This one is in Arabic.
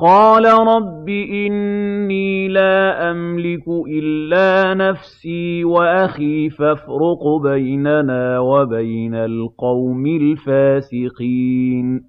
قَالَ رَبِّ إِنِّي لَا أَمْلِكُ إِلَّا نَفْسِي وَأَخِي فَافْرُقْ بَيْنَنَا وَبَيْنَ الْقَوْمِ الْفَاسِقِينَ